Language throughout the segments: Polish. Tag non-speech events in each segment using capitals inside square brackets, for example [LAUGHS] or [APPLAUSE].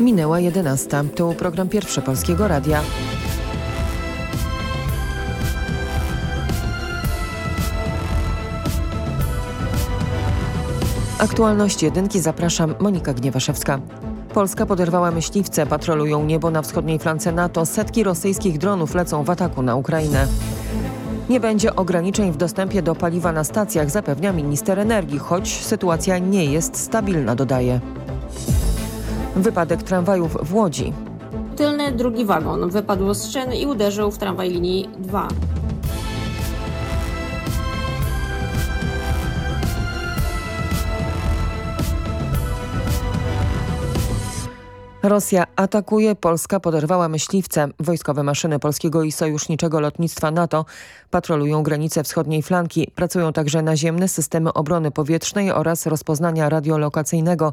Minęła 11. To program pierwszy Polskiego Radia. Aktualności jedynki zapraszam Monika Gniewaszewska. Polska poderwała myśliwce, patrolują niebo na wschodniej flance NATO, setki rosyjskich dronów lecą w ataku na Ukrainę. Nie będzie ograniczeń w dostępie do paliwa na stacjach, zapewnia minister energii, choć sytuacja nie jest stabilna, dodaje. Wypadek tramwajów w Łodzi. Tylny drugi wagon wypadł z szyn i uderzył w tramwaj linii 2. Rosja atakuje, Polska poderwała myśliwce. Wojskowe maszyny polskiego i sojuszniczego lotnictwa NATO patrolują granice wschodniej flanki. Pracują także naziemne systemy obrony powietrznej oraz rozpoznania radiolokacyjnego.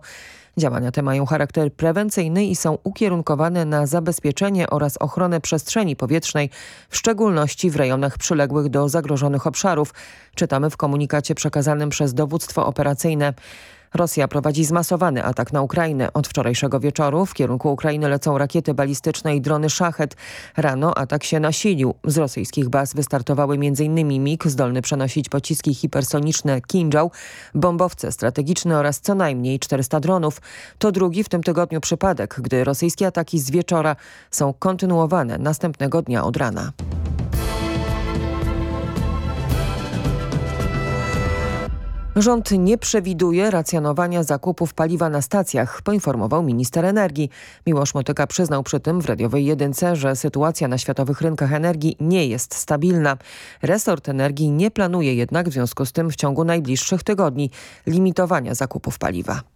Działania te mają charakter prewencyjny i są ukierunkowane na zabezpieczenie oraz ochronę przestrzeni powietrznej, w szczególności w rejonach przyległych do zagrożonych obszarów. Czytamy w komunikacie przekazanym przez dowództwo operacyjne. Rosja prowadzi zmasowany atak na Ukrainę. Od wczorajszego wieczoru w kierunku Ukrainy lecą rakiety balistyczne i drony Szachet. Rano atak się nasilił. Z rosyjskich baz wystartowały m.in. MiG, zdolny przenosić pociski hipersoniczne Kinżał, bombowce strategiczne oraz co najmniej 400 dronów. To drugi w tym tygodniu przypadek, gdy rosyjskie ataki z wieczora są kontynuowane następnego dnia od rana. Rząd nie przewiduje racjonowania zakupów paliwa na stacjach, poinformował minister energii. Miłosz Motyka przyznał przy tym w radiowej jedynce, że sytuacja na światowych rynkach energii nie jest stabilna. Resort energii nie planuje jednak w związku z tym w ciągu najbliższych tygodni limitowania zakupów paliwa.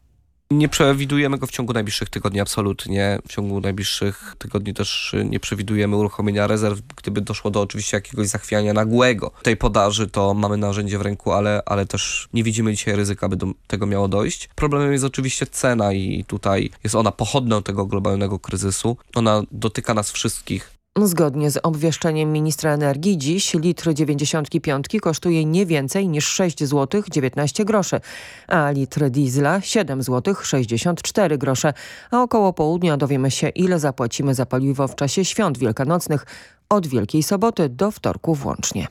Nie przewidujemy go w ciągu najbliższych tygodni, absolutnie. W ciągu najbliższych tygodni też nie przewidujemy uruchomienia rezerw, gdyby doszło do oczywiście jakiegoś zachwiania nagłego tej podaży, to mamy narzędzie w ręku, ale, ale też nie widzimy dzisiaj ryzyka, by do tego miało dojść. Problemem jest oczywiście cena i tutaj jest ona pochodną tego globalnego kryzysu. Ona dotyka nas wszystkich. Zgodnie z obwieszczeniem ministra energii dziś litr 95 kosztuje nie więcej niż 6 zł 19 groszy, a litr diesla 7 zł 64 grosze, a około południa dowiemy się ile zapłacimy za paliwo w czasie świąt wielkanocnych od Wielkiej Soboty do wtorku włącznie.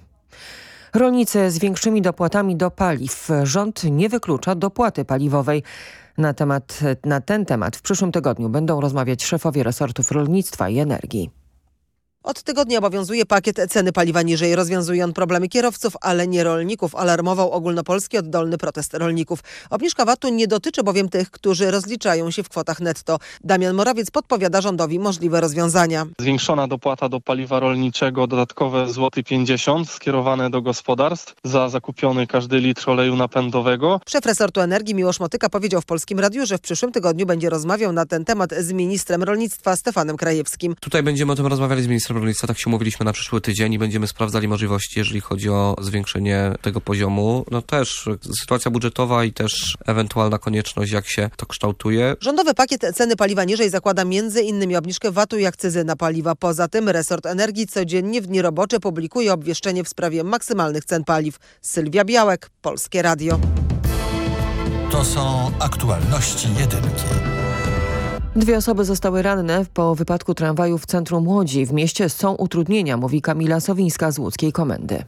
Rolnicy z większymi dopłatami do paliw. Rząd nie wyklucza dopłaty paliwowej. Na, temat, na ten temat w przyszłym tygodniu będą rozmawiać szefowie resortów rolnictwa i energii. Od tygodnia obowiązuje pakiet ceny paliwa niżej. Rozwiązuje on problemy kierowców, ale nie rolników, alarmował ogólnopolski oddolny protest rolników. Obniżka VAT-u nie dotyczy bowiem tych, którzy rozliczają się w kwotach netto. Damian Morawiec podpowiada rządowi możliwe rozwiązania. Zwiększona dopłata do paliwa rolniczego, dodatkowe złoty 50 skierowane do gospodarstw za zakupiony każdy litr oleju napędowego. Szef resortu energii Miłosz Motyka powiedział w Polskim Radiu, że w przyszłym tygodniu będzie rozmawiał na ten temat z ministrem rolnictwa Stefanem Krajewskim. Tutaj będziemy o tym rozmawiali z ministrem rolnictwa, tak się umówiliśmy na przyszły tydzień i będziemy sprawdzali możliwości, jeżeli chodzi o zwiększenie tego poziomu. No też sytuacja budżetowa i też ewentualna konieczność, jak się to kształtuje. Rządowy pakiet ceny paliwa niżej zakłada m.in. obniżkę VAT-u i akcyzy na paliwa. Poza tym resort energii codziennie w dni robocze publikuje obwieszczenie w sprawie maksymalnych cen paliw. Sylwia Białek, Polskie Radio. To są aktualności jedynki. Dwie osoby zostały ranne po wypadku tramwaju w centrum Łodzi. W mieście są utrudnienia, mówi Kamila Sowińska z łódzkiej komendy.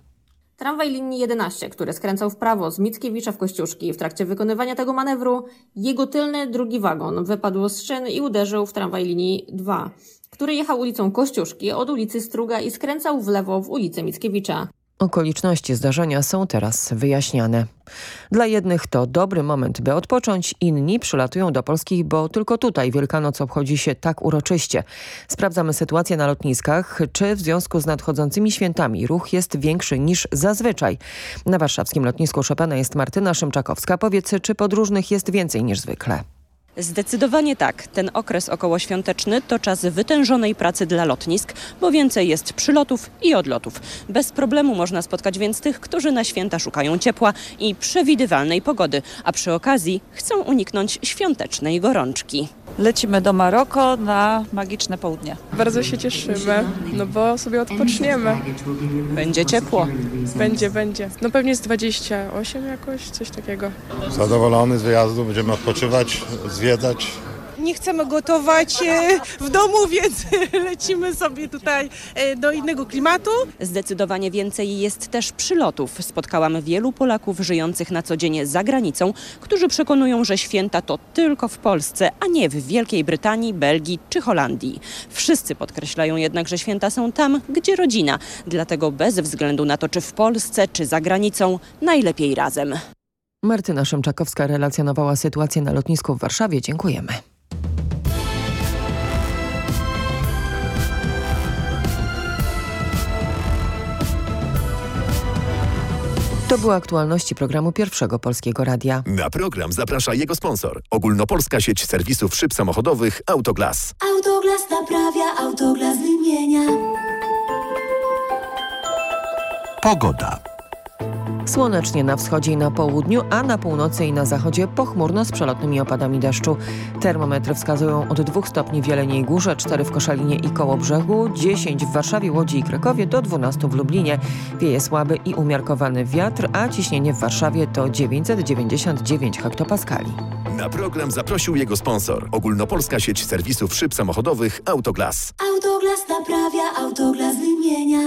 Tramwaj linii 11, który skręcał w prawo z Mickiewicza w Kościuszki. W trakcie wykonywania tego manewru jego tylny drugi wagon wypadł z szyn i uderzył w tramwaj linii 2, który jechał ulicą Kościuszki od ulicy Struga i skręcał w lewo w ulicę Mickiewicza. Okoliczności zdarzenia są teraz wyjaśniane. Dla jednych to dobry moment, by odpocząć, inni przylatują do Polski, bo tylko tutaj Wielkanoc obchodzi się tak uroczyście. Sprawdzamy sytuację na lotniskach, czy w związku z nadchodzącymi świętami ruch jest większy niż zazwyczaj. Na warszawskim lotnisku Chopina jest Martyna Szymczakowska. Powiedz, czy podróżnych jest więcej niż zwykle? Zdecydowanie tak. Ten okres okołoświąteczny to czas wytężonej pracy dla lotnisk, bo więcej jest przylotów i odlotów. Bez problemu można spotkać więc tych, którzy na święta szukają ciepła i przewidywalnej pogody, a przy okazji chcą uniknąć świątecznej gorączki. Lecimy do Maroko na magiczne południe. Bardzo się cieszymy, no bo sobie odpoczniemy. Będzie ciepło. Będzie, będzie. No pewnie z 28 jakoś, coś takiego. Zadowolony z wyjazdu, będziemy odpoczywać, zwiedzać. Nie chcemy gotować e, w domu, [LAUGHS] więc lecimy sobie tutaj e, do innego klimatu. Zdecydowanie więcej jest też przylotów. Spotkałam wielu Polaków żyjących na co dzień za granicą, którzy przekonują, że święta to tylko w Polsce, a nie w Wielkiej Brytanii, Belgii czy Holandii. Wszyscy podkreślają jednak, że święta są tam, gdzie rodzina. Dlatego bez względu na to, czy w Polsce, czy za granicą, najlepiej razem. Martyna Szymczakowska relacjonowała sytuację na lotnisku w Warszawie. Dziękujemy. To były aktualności programu Pierwszego Polskiego Radia. Na program zaprasza jego sponsor. Ogólnopolska sieć serwisów szyb samochodowych Autoglas. Autoglas naprawia, Autoglas wymienia. Pogoda. Słonecznie na wschodzie i na południu, a na północy i na zachodzie pochmurno z przelotnymi opadami deszczu. Termometry wskazują od 2 stopni w Jeleniej Górze, 4 w Koszalinie i Kołobrzegu, 10 w Warszawie, Łodzi i Krakowie, do 12 w Lublinie. Wieje słaby i umiarkowany wiatr, a ciśnienie w Warszawie to 999 hektopaskali. Na program zaprosił jego sponsor. Ogólnopolska sieć serwisów szyb samochodowych Autoglas. Autoglas naprawia, Autoglas wymienia.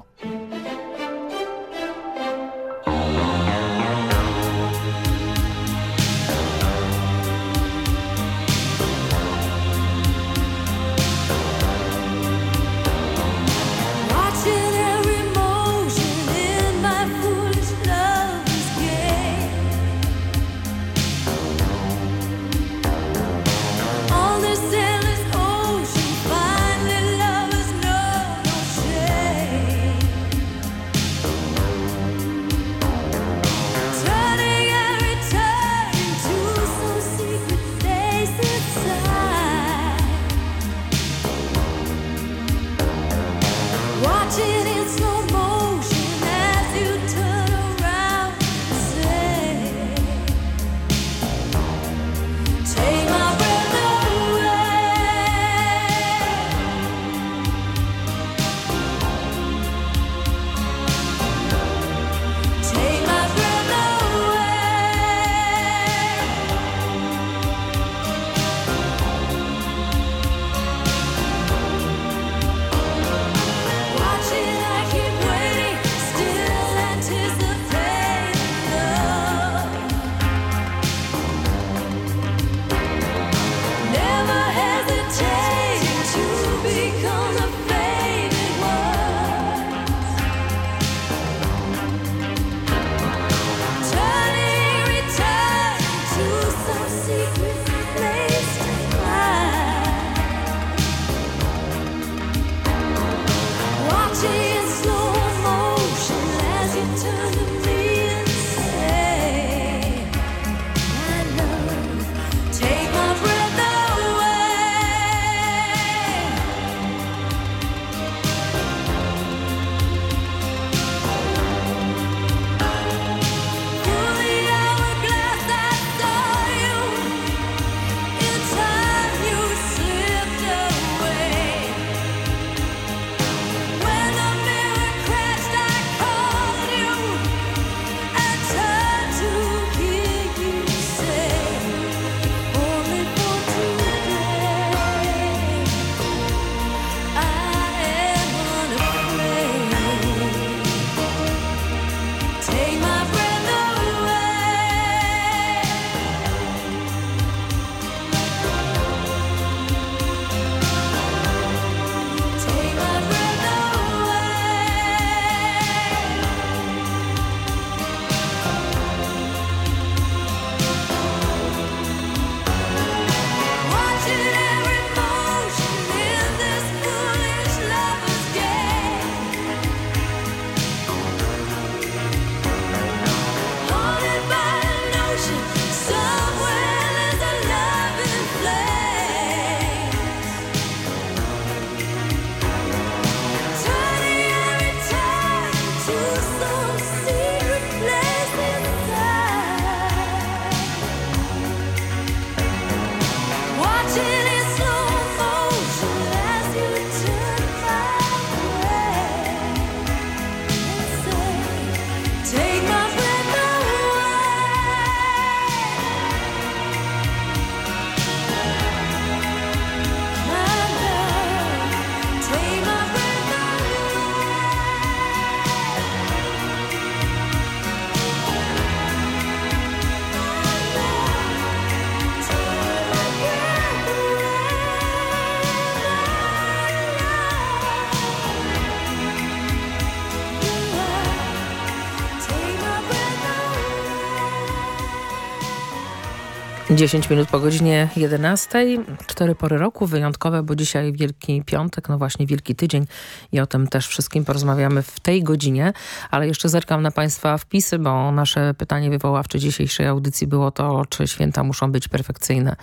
10 minut po godzinie 11. Cztery pory roku wyjątkowe, bo dzisiaj Wielki Piątek, no właśnie Wielki Tydzień i o tym też wszystkim porozmawiamy w tej godzinie. Ale jeszcze zerkam na Państwa wpisy, bo nasze pytanie wywoławcze dzisiejszej audycji było to, czy święta muszą być perfekcyjne,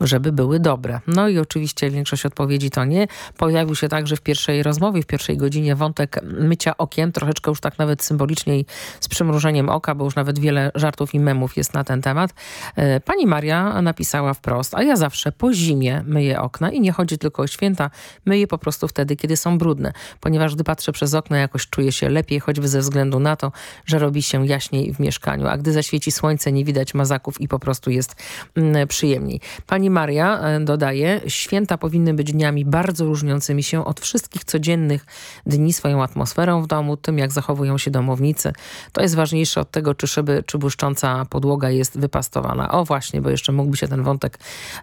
żeby były dobre. No i oczywiście większość odpowiedzi to nie. Pojawił się także w pierwszej rozmowie, w pierwszej godzinie wątek mycia okien, troszeczkę już tak nawet symbolicznie i z przymrużeniem oka, bo już nawet wiele żartów i memów jest na ten temat. E, Pani Maria napisała wprost, a ja zawsze po zimie myję okna i nie chodzi tylko o święta, myję po prostu wtedy, kiedy są brudne, ponieważ gdy patrzę przez okno jakoś czuję się lepiej, choćby ze względu na to, że robi się jaśniej w mieszkaniu, a gdy zaświeci słońce nie widać mazaków i po prostu jest mm, przyjemniej. Pani Maria e, dodaje, święta powinny być dniami bardzo różniącymi się od wszystkich codziennych dni swoją atmosferą w domu, tym jak zachowują się domownicy. To jest ważniejsze od tego, czy szyby, czy błyszcząca podłoga jest wypastowana. O właśnie, bo jeszcze mógłby się ten wątek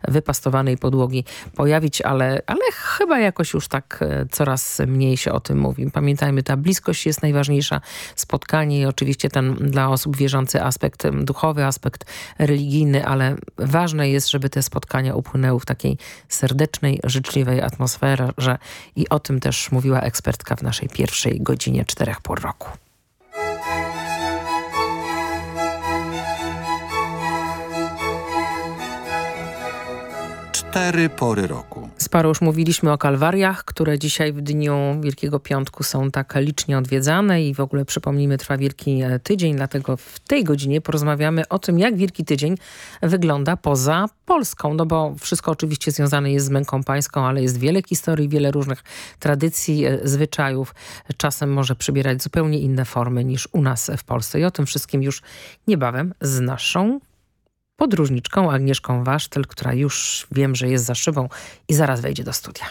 wypastowanej podłogi pojawić, ale, ale chyba jakoś już tak e, coraz mniej się o tym mówi. Pamiętajmy, ta bliskość jest najważniejsza, spotkanie i oczywiście ten dla osób wierzący aspekt duchowy, aspekt religijny, ale ważne jest, żeby te spotkania upłynęły w takiej serdecznej, życzliwej atmosferze i o tym też mówiła ekspertka w naszej pierwszej godzinie czterech pół roku. Cztery pory roku. Sporo już mówiliśmy o kalwariach, które dzisiaj w dniu Wielkiego Piątku są tak licznie odwiedzane i w ogóle przypomnijmy trwa Wielki e, Tydzień, dlatego w tej godzinie porozmawiamy o tym, jak Wielki Tydzień wygląda poza Polską, no bo wszystko oczywiście związane jest z męką pańską, ale jest wiele historii, wiele różnych tradycji, e, zwyczajów. Czasem może przybierać zupełnie inne formy niż u nas w Polsce i o tym wszystkim już niebawem z naszą podróżniczką Agnieszką Wasztyl, która już wiem, że jest za szybą i zaraz wejdzie do studia.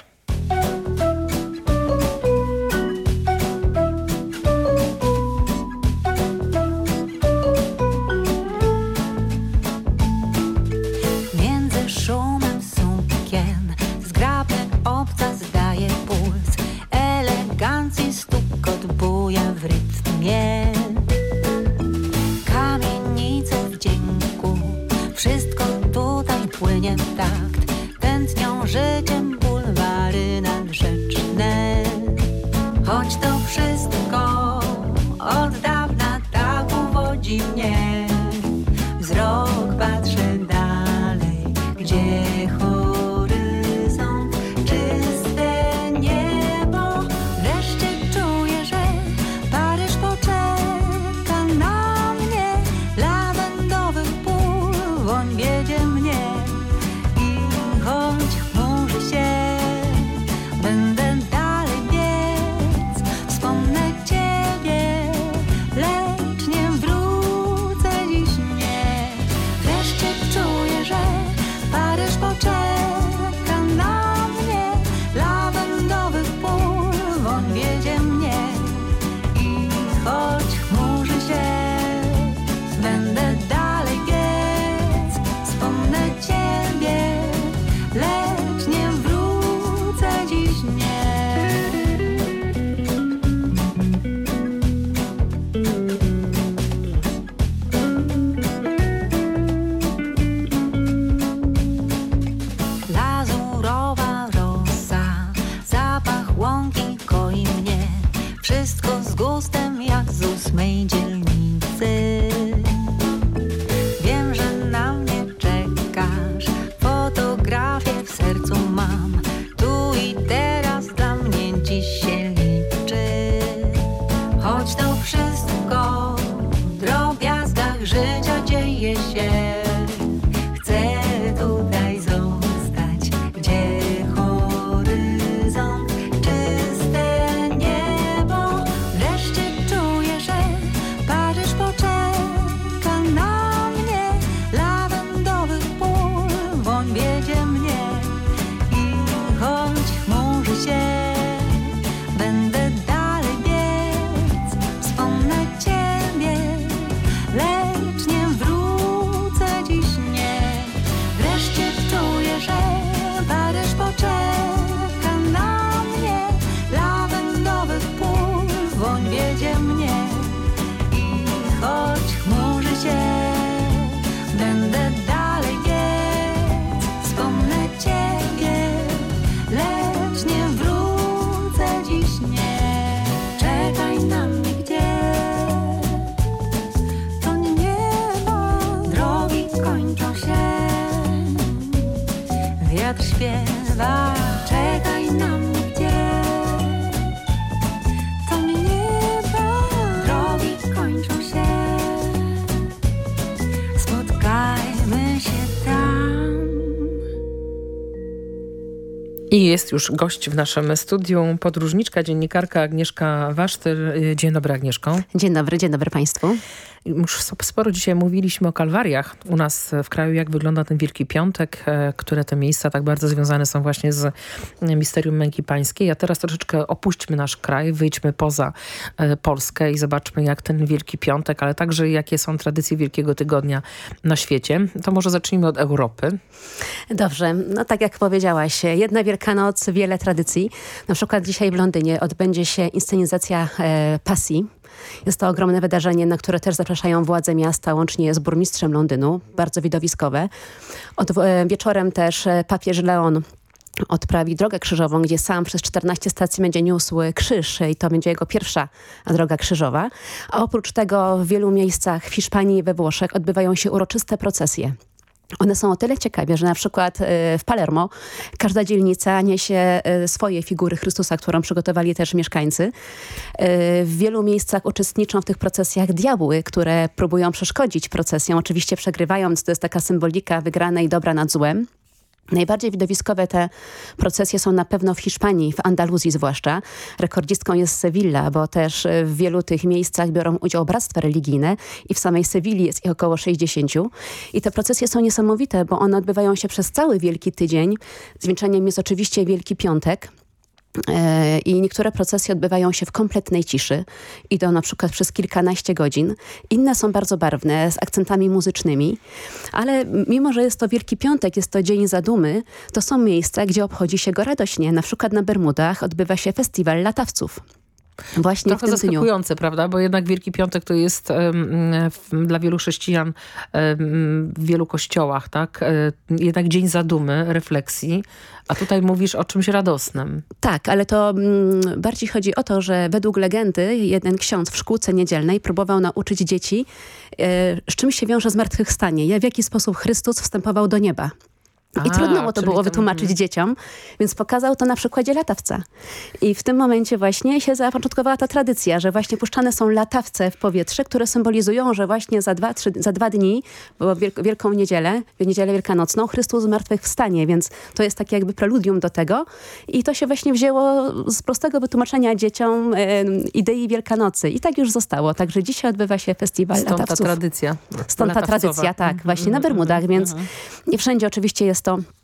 Jest już gość w naszym studiu, podróżniczka, dziennikarka Agnieszka Wasztyr. Dzień dobry Agnieszko. Dzień dobry, dzień dobry Państwu. Już sporo dzisiaj mówiliśmy o kalwariach u nas w kraju, jak wygląda ten Wielki Piątek, e, które te miejsca tak bardzo związane są właśnie z e, misterium męki pańskiej. A teraz troszeczkę opuśćmy nasz kraj, wyjdźmy poza e, Polskę i zobaczmy jak ten Wielki Piątek, ale także jakie są tradycje Wielkiego Tygodnia na świecie. To może zacznijmy od Europy. Dobrze, no tak jak powiedziałaś, jedna Wielkanoc, wiele tradycji. Na przykład dzisiaj w Londynie odbędzie się inscenizacja e, Pasji. Jest to ogromne wydarzenie, na które też zapraszają władze miasta, łącznie z burmistrzem Londynu. Bardzo widowiskowe. Od, e, wieczorem też e, papież Leon odprawi drogę krzyżową, gdzie sam przez 14 stacji będzie niósł krzyż i to będzie jego pierwsza droga krzyżowa. A oprócz tego w wielu miejscach w Hiszpanii i we Włoszech odbywają się uroczyste procesje. One są o tyle ciekawe, że na przykład e, w Palermo każda dzielnica niesie e, swoje figury Chrystusa, którą przygotowali też mieszkańcy. E, W wielu miejscach uczestniczą w tych procesjach diabły, które próbują przeszkodzić procesjom, oczywiście przegrywając. To jest taka symbolika wygranej dobra nad złem. Najbardziej widowiskowe te procesje są na pewno w Hiszpanii, w Andaluzji zwłaszcza. Rekordzistką jest Sewilla, bo też w wielu tych miejscach biorą udział bractwa religijne i w samej Sewilli jest ich około 60. I te procesje są niesamowite, bo one odbywają się przez cały Wielki Tydzień. Zwieńczeniem jest oczywiście Wielki Piątek. E, I niektóre procesje odbywają się w kompletnej ciszy. Idą na przykład przez kilkanaście godzin. Inne są bardzo barwne, z akcentami muzycznymi. Ale mimo, że jest to Wielki Piątek, jest to Dzień Zadumy, to są miejsca, gdzie obchodzi się go radośnie. Na przykład na Bermudach odbywa się festiwal latawców. Właśnie Trochę w tym dniu. zaskakujące, prawda? Bo jednak Wielki Piątek to jest w, dla wielu chrześcijan em, w wielu kościołach, tak? E, Jednak dzień zadumy, refleksji, a tutaj mówisz o czymś radosnym. Tak, ale to mm, bardziej chodzi o to, że według legendy jeden ksiądz w szkółce niedzielnej próbował nauczyć dzieci, e, z czym się wiąże zmartwychwstanie, w jaki sposób Chrystus wstępował do nieba. I A, trudno mu to było wytłumaczyć mhm. dzieciom, więc pokazał to na przykładzie latawca. I w tym momencie właśnie się zapoczątkowała ta tradycja, że właśnie puszczane są latawce w powietrze, które symbolizują, że właśnie za dwa, trzy, za dwa dni, bo wielk, Wielką Niedzielę, w Niedzielę Wielkanocną, Chrystus z martwych wstanie, więc to jest takie jakby preludium do tego. I to się właśnie wzięło z prostego wytłumaczenia dzieciom e, idei Wielkanocy. I tak już zostało. Także dzisiaj odbywa się festiwal Stąd ta latawców. tradycja. Stąd ta tradycja, tak, Mhm, właśnie na mhm, Bermudach, więc mhm. nie wszędzie oczywiście jest to e,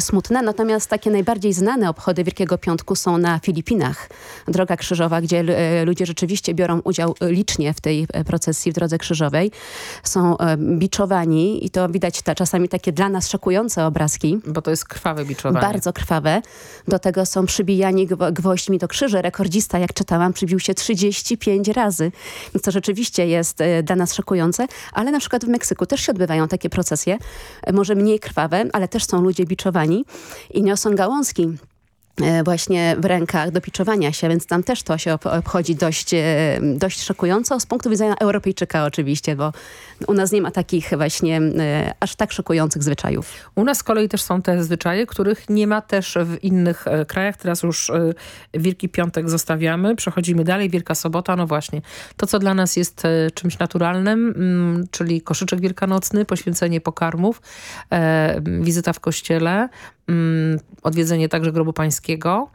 smutne, natomiast takie najbardziej znane obchody Wielkiego Piątku są na Filipinach. Droga Krzyżowa, gdzie e, ludzie rzeczywiście biorą udział e, licznie w tej e, procesji w Drodze Krzyżowej. Są e, biczowani i to widać ta, czasami takie dla nas szokujące obrazki. Bo to jest krwawe biczowanie. Bardzo krwawe. Do tego są przybijani gwo- gwoźdźmi do krzyży. Rekordzista, jak czytałam, przybił się 35 razy. To rzeczywiście jest e, dla nas szokujące. Ale na przykład w Meksyku też się odbywają takie procesje. E, Może mniej krwawe, ale też są ludzie biczowani i niosą gałązki właśnie w rękach do piczowania się, więc tam też to się ob- obchodzi dość, e, dość szokująco, z punktu widzenia Europejczyka oczywiście, bo u nas nie ma takich właśnie e, aż tak szokujących zwyczajów. U nas z kolei też są te zwyczaje, których nie ma też w innych e, krajach. Teraz już e, Wielki Piątek zostawiamy, przechodzimy dalej. Wielka Sobota, no właśnie. To, co dla nas jest e, czymś naturalnym, mm, czyli koszyczek wielkanocny, poświęcenie pokarmów, e, wizyta w kościele, odwiedzenie także grobu pańskiego.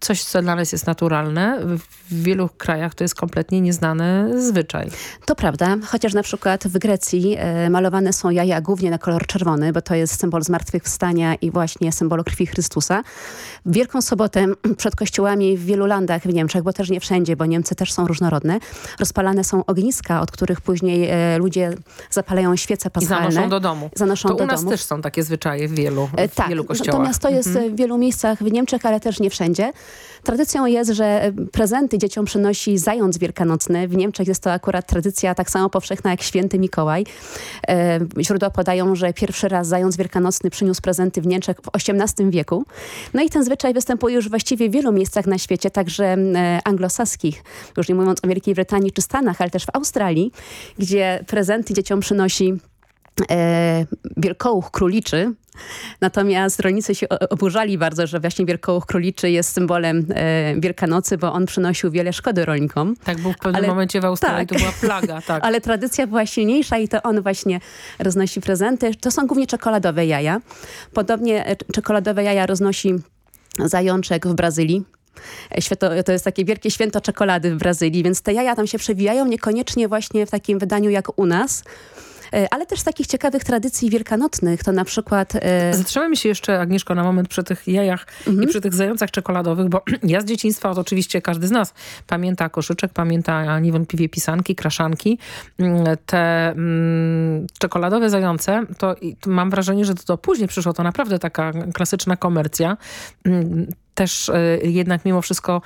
Coś, co dla nas jest naturalne. W wielu krajach to jest kompletnie nieznany zwyczaj. To prawda, chociaż na przykład w Grecji e, malowane są jaja głównie na kolor czerwony, bo to jest symbol zmartwychwstania i właśnie symbol krwi Chrystusa. W Wielką Sobotę [CLEARS THROAT] przed kościołami w wielu landach w Niemczech, bo też nie wszędzie, bo Niemcy też są różnorodne, rozpalane są ogniska, od których później e, ludzie zapalają świece I paschalne. zanoszą do domu. Zanoszą to do u nas domów. też są takie zwyczaje w wielu, E, w Tak, wielu kościołach. natomiast to jest Mhm. w wielu miejscach w Niemczech, ale też nie wszędzie. Tradycją jest, że e, prezenty dzieciom przynosi zając wielkanocny. W Niemczech jest to akurat tradycja tak samo powszechna jak święty Mikołaj. E, Źródła podają, że pierwszy raz zając wielkanocny przyniósł prezenty w Niemczech w XVIII wieku. No i ten zwyczaj występuje już właściwie w wielu miejscach na świecie, także e, anglosaskich, już nie mówiąc o Wielkiej Brytanii czy Stanach, ale też w Australii, gdzie prezenty dzieciom przynosi wielkołuch króliczy. Natomiast rolnicy się oburzali bardzo, że właśnie wielkołuch króliczy jest symbolem e, Wielkanocy, bo on przynosił wiele szkody rolnikom. Tak był w pewnym Ale- momencie w Australii, tak. to była plaga. [LAUGHS] Tak. Ale tradycja była silniejsza i to on właśnie roznosi prezenty. To są głównie czekoladowe jaja. Podobnie e, czekoladowe jaja roznosi zajączek w Brazylii. E, Święto, to jest takie wielkie święto czekolady w Brazylii, więc te jaja tam się przewijają, niekoniecznie właśnie w takim wydaniu jak u nas. E, Ale też z takich ciekawych tradycji wielkanocnych, to na przykład... e, Zatrzymajmy się jeszcze, Agnieszko, na moment przy tych jajach Mhm. i przy tych zającach czekoladowych, bo [CLEARS THROAT] ja z dzieciństwa, to oczywiście każdy z nas pamięta koszyczek, pamięta niewątpliwie pisanki, kraszanki. Mm, Te mm, czekoladowe zające, to to mam wrażenie, że to, to później przyszło, to naprawdę taka klasyczna komercja. Mm, Też y, jednak mimo wszystko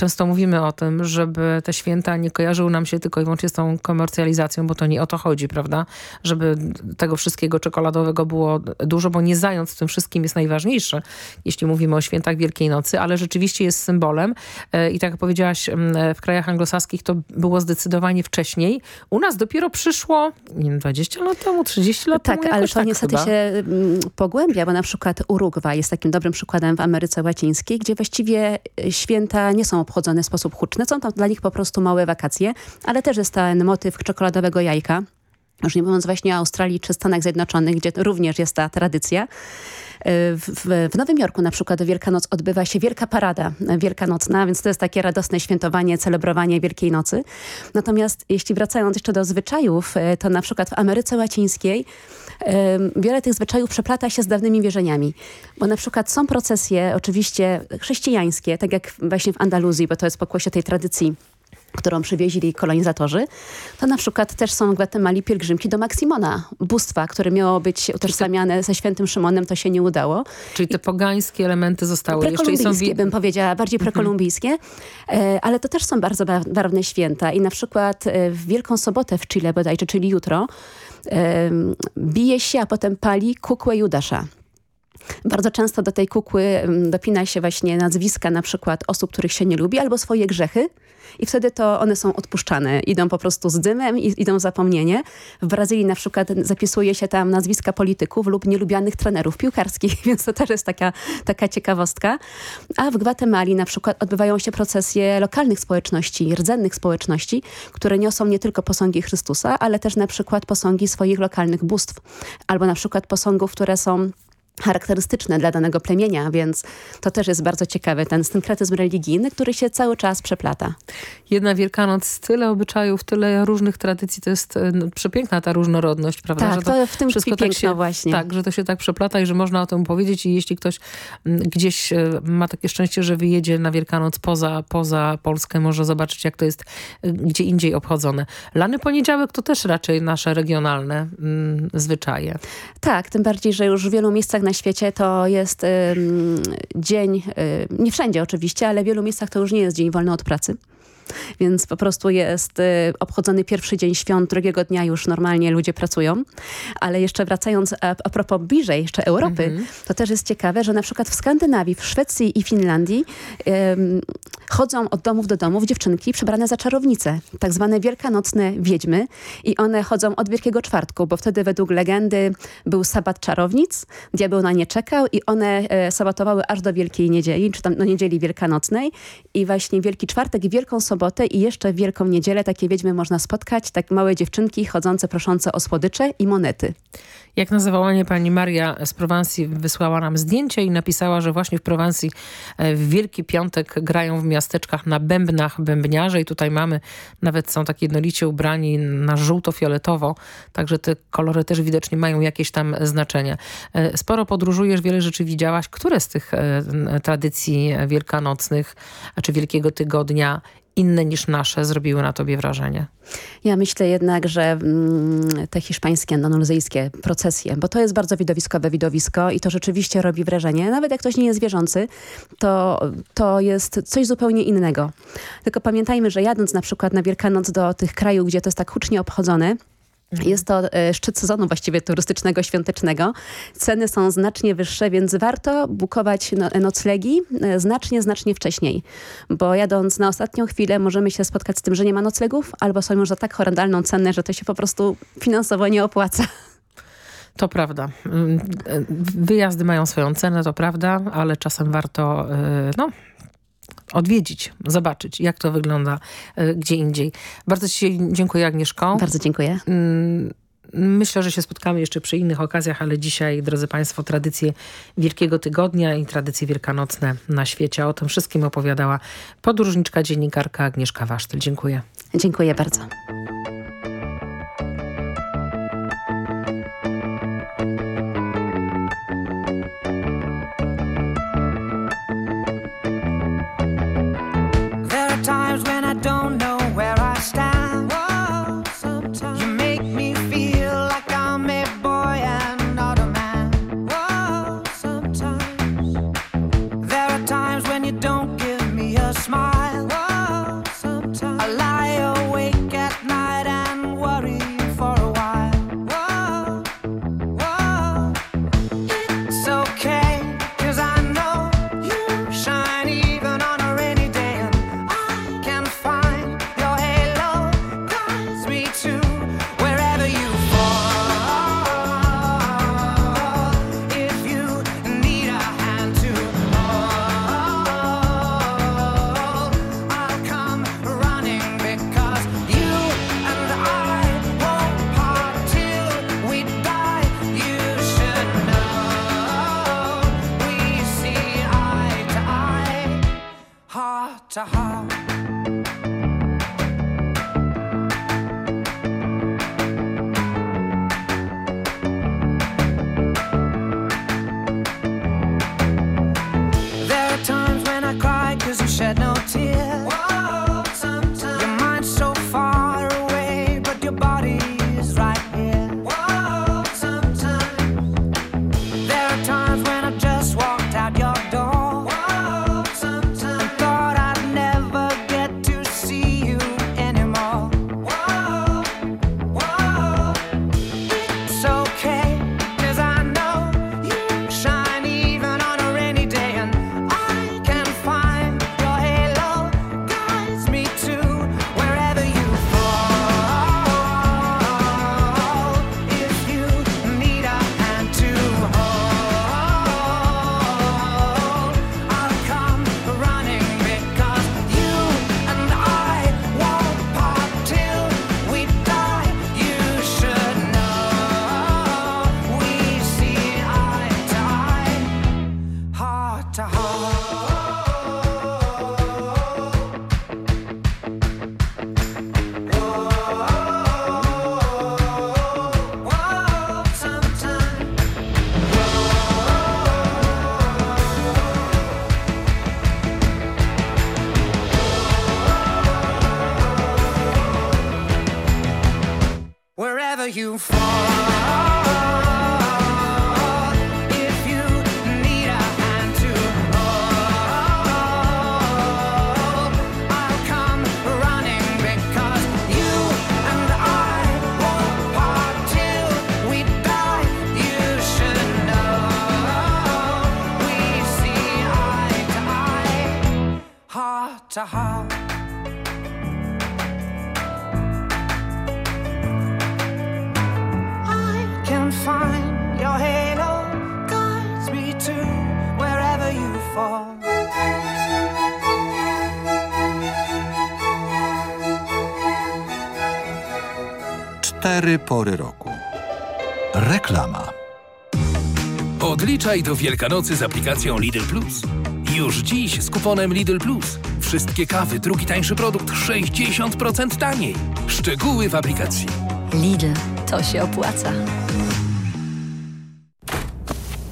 Często mówimy o tym, żeby te święta nie kojarzyły nam się tylko i wyłącznie z tą komercjalizacją, bo to nie o to chodzi, prawda? Żeby tego wszystkiego czekoladowego było dużo, bo nie zając w tym wszystkim jest najważniejszy, jeśli mówimy o świętach Wielkiej Nocy, ale rzeczywiście jest symbolem E, i tak jak powiedziałaś, e, w krajach anglosaskich to było zdecydowanie wcześniej. U nas dopiero przyszło, nie wiem, 20 lat temu, 30 lat Tak, temu ale to tak niestety chyba. się pogłębia, bo na przykład Urugwaj jest takim dobrym przykładem w Ameryce Łacińskiej, gdzie właściwie y, święta nie są obchodzone w sposób huczny. Są tam dla nich po prostu małe wakacje, ale też jest ten motyw czekoladowego jajka. Już nie mówiąc właśnie o Australii czy Stanach Zjednoczonych, gdzie to również jest ta tradycja. W, w, w Nowym Jorku na przykład Wielkanoc odbywa się wielka parada e, wielkanocna, więc to jest takie radosne świętowanie, celebrowanie Wielkiej Nocy. Natomiast jeśli wracając jeszcze do zwyczajów, e, to na przykład w Ameryce Łacińskiej wiele tych zwyczajów przeplata się z dawnymi wierzeniami. Bo na przykład są procesje oczywiście chrześcijańskie, tak jak właśnie w Andaluzji, bo to jest pokłosie tej tradycji którą przywieźli kolonizatorzy, to na przykład też są w Gwatemali pielgrzymki do Maksimona, bóstwa, które miało być utożsamiane ze świętym Szymonem, to się nie udało. Czyli te pogańskie elementy zostały jeszcze i są... Bym powiedziała, bardziej prekolumbijskie, e, ale to też są bardzo ba- barwne święta i na przykład e, w Wielką Sobotę w Chile bodajże, czyli jutro, bije się, a potem pali kukłę Judasza. Bardzo często do tej kukły dopina się właśnie nazwiska na przykład osób, których się nie lubi, albo swoje grzechy i wtedy to one są odpuszczane. Idą po prostu z dymem i idą w zapomnienie. W Brazylii na przykład zapisuje się tam nazwiska polityków lub nielubianych trenerów piłkarskich, [LAUGHS] więc to też jest taka, taka ciekawostka. A w Gwatemali na przykład odbywają się procesje lokalnych społeczności, rdzennych społeczności, które niosą nie tylko posągi Chrystusa, ale też na przykład posągi swoich lokalnych bóstw. Albo na przykład posągów, które są charakterystyczne dla danego plemienia, więc to też jest bardzo ciekawe, ten synkretyzm religijny, który się cały czas przeplata. Jedna Wielkanoc, tyle obyczajów, tyle różnych tradycji, to jest e, no, przepiękna ta różnorodność, prawda? Tak, że to w tym wszystko tak się, właśnie. Tak, że to się tak przeplata i że można o tym powiedzieć i jeśli ktoś gdzieś e, ma takie szczęście, że wyjedzie na Wielkanoc poza, poza Polskę, może zobaczyć jak to jest e, gdzie indziej obchodzone. Lany Poniedziałek to też raczej nasze regionalne mm, zwyczaje. Tak, tym bardziej, że już w wielu miejscach na świecie to jest dzień, y, nie wszędzie oczywiście, ale w wielu miejscach to już nie jest dzień wolny od pracy. Więc po prostu jest y, obchodzony pierwszy dzień świąt, drugiego dnia już normalnie ludzie pracują. Ale jeszcze wracając a, a propos bliżej jeszcze Europy, to też jest ciekawe, że na przykład w Skandynawii, w Szwecji i Finlandii ym, chodzą od domów do domów dziewczynki przebrane za czarownice, tak zwane wielkanocne wiedźmy. I one chodzą od Wielkiego Czwartku, bo wtedy według legendy był sabat czarownic, diabeł na nie czekał i one e, sabatowały aż do Wielkiej Niedzieli, czy tam do Niedzieli Wielkanocnej. I właśnie Wielki Czwartek i Wielką Sobotę i jeszcze w Wielką Niedzielę takie wiedźmy można spotkać, tak małe dziewczynki chodzące proszące o słodycze i monety. Jak nazywała mnie pani Maria z Prowansji, wysłała nam zdjęcie i napisała, że właśnie w Prowansji e, w Wielki Piątek grają w miasteczkach na bębnach bębniarze i tutaj mamy, nawet są tak jednolicie ubrani na żółto-fioletowo, także te kolory też widocznie mają jakieś tam znaczenie. E, Sporo podróżujesz, wiele rzeczy widziałaś. Które z tych e, tradycji wielkanocnych, czy Wielkiego Tygodnia inne niż nasze zrobiły na tobie wrażenie? Ja myślę jednak, że mm, te hiszpańskie, andaluzyjskie procesje, bo to jest bardzo widowiskowe widowisko i to rzeczywiście robi wrażenie. Nawet jak ktoś nie jest wierzący, to, to jest coś zupełnie innego. Tylko pamiętajmy, że jadąc na przykład na Wielkanoc do tych krajów, gdzie to jest tak hucznie obchodzone, jest to e, szczyt sezonu właściwie turystycznego, świątecznego. Ceny są znacznie wyższe, więc warto bukować no, noclegi e, znacznie, znacznie wcześniej. Bo jadąc na ostatnią chwilę możemy się spotkać z tym, że nie ma noclegów albo są już za tak horrendalną cenę, że to się po prostu finansowo nie opłaca. To prawda. Mm, e, wyjazdy mają swoją cenę, to prawda, ale czasem warto no, odwiedzić, zobaczyć, jak to wygląda e, gdzie indziej. Bardzo Ci dziękuję, Agnieszko. Bardzo dziękuję. Mm, myślę, że się spotkamy jeszcze przy innych okazjach, ale dzisiaj, drodzy Państwo, tradycje Wielkiego Tygodnia i tradycje wielkanocne na świecie. O tym wszystkim opowiadała podróżniczka, dziennikarka Agnieszka Wasztyl. Dziękuję. Dziękuję bardzo. cztery pory roku. Reklama. Odliczaj do Wielkanocy z aplikacją Lidl Plus. Już dziś z kuponem Lidl Plus. Wszystkie kawy, drugi tańszy produkt 60% taniej. Szczegóły w aplikacji. Lidl, to się opłaca.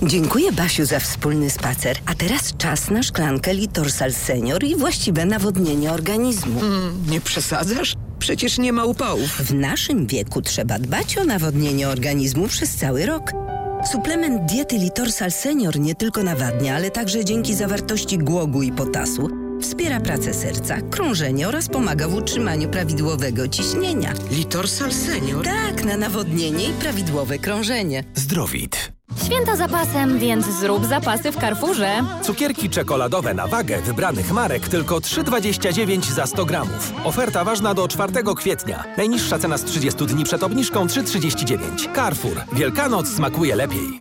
Dziękuję Basiu za wspólny spacer. A teraz czas na szklankę Litorsal Senior i właściwe nawodnienie organizmu. Mm, nie przesadzasz? Przecież nie ma upałów. W naszym wieku trzeba dbać o nawodnienie organizmu przez cały rok. Suplement diety Litorsal Senior nie tylko nawadnia, ale także dzięki zawartości głogu i potasu wspiera pracę serca, krążenie oraz pomaga w utrzymaniu prawidłowego ciśnienia. Litorsal Senior? Tak, na nawodnienie i prawidłowe krążenie. Zdrowit. Święta zapasem, więc zrób zapasy w Carrefourze. Cukierki czekoladowe na wagę wybranych marek tylko 3,29 za 100 gramów. Oferta ważna do 4 kwietnia. Najniższa cena z 30 dni przed obniżką 3,39. Carrefour. Wielkanoc smakuje lepiej.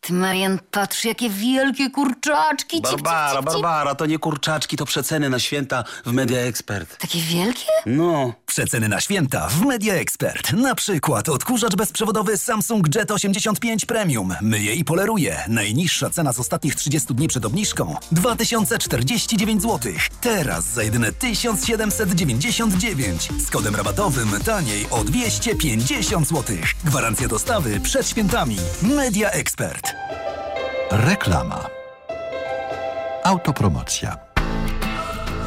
Ty, Marian, patrz, jakie wielkie kurczaczki. Cip, cip, Barbara, cip, cip. Barbara, to nie kurczaczki, to przeceny na święta w Media Expert. Takie wielkie? No. Przeceny na święta w Media Expert. Na przykład odkurzacz bezprzewodowy Samsung Jet 85 Premium. Myje i poleruje. Najniższa cena z ostatnich 30 dni przed obniżką 2049 zł. Teraz za jedyne 1799. Z kodem rabatowym taniej o 250 zł. Gwarancja dostawy przed świętami. Media Expert. Reklama. Autopromocja.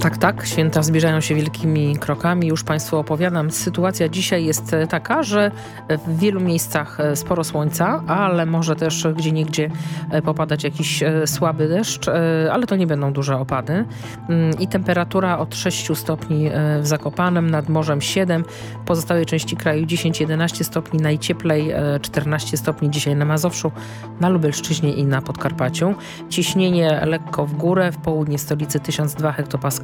Tak, tak. Święta zbliżają się wielkimi krokami. Już Państwu opowiadam. Sytuacja dzisiaj jest e, taka, że w wielu miejscach e, sporo słońca, ale może też gdzie niegdzie e, popadać jakiś e, słaby deszcz, e, ale to nie będą duże opady. Mm, I temperatura od 6 stopni e, w Zakopanem, nad morzem 7, w pozostałej części kraju 10-11 stopni, najcieplej e, 14 stopni dzisiaj na Mazowszu, na Lubelszczyźnie i na Podkarpaciu. Ciśnienie lekko w górę, w południe stolicy 1002